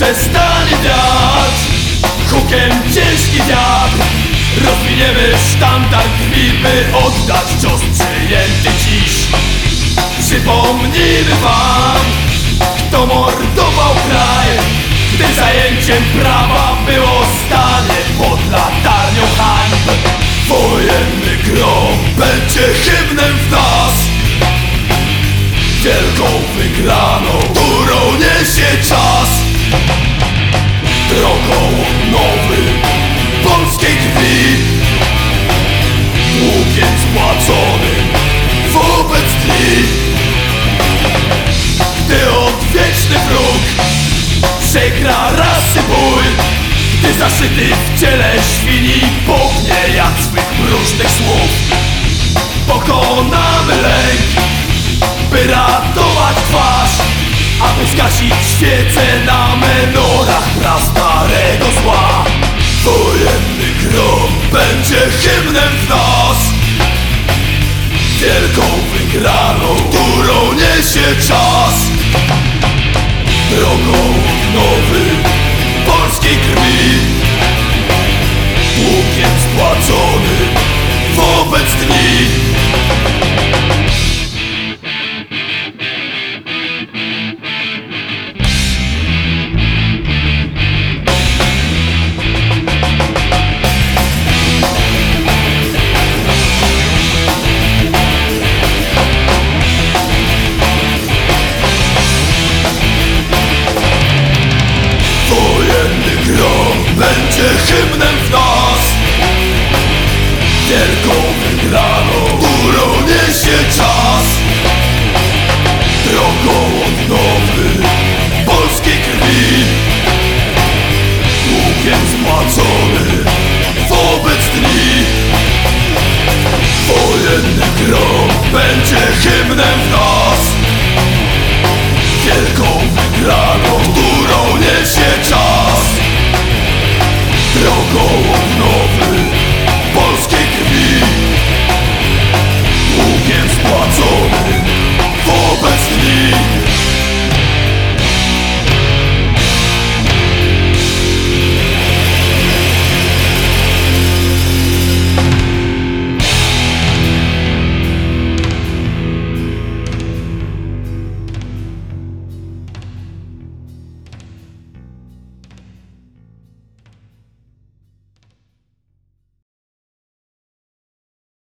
Przestanie wiać Hukiem ciężki wiatr. Rozwiniemy sztandar krwi By oddać cios przyjęty dziś. Przypomnijmy wam Kto mordował kraj Gdy zajęciem prawa było stanie Pod latarnią hańb Wojenny grom będzie hymnem w nas. Wielką wygraną, którą niesie czas spłaconym wobec dni Gdy odwieczny wróg przegra rasy bój Gdy zaszyty w ciele świni pognie jak swych mrużnych słów. Pokonamy lęk by ratować twarz Aby zgasić świece na menorach prastarego zła którą niesie czas? Drogą odnowy będzie hymnem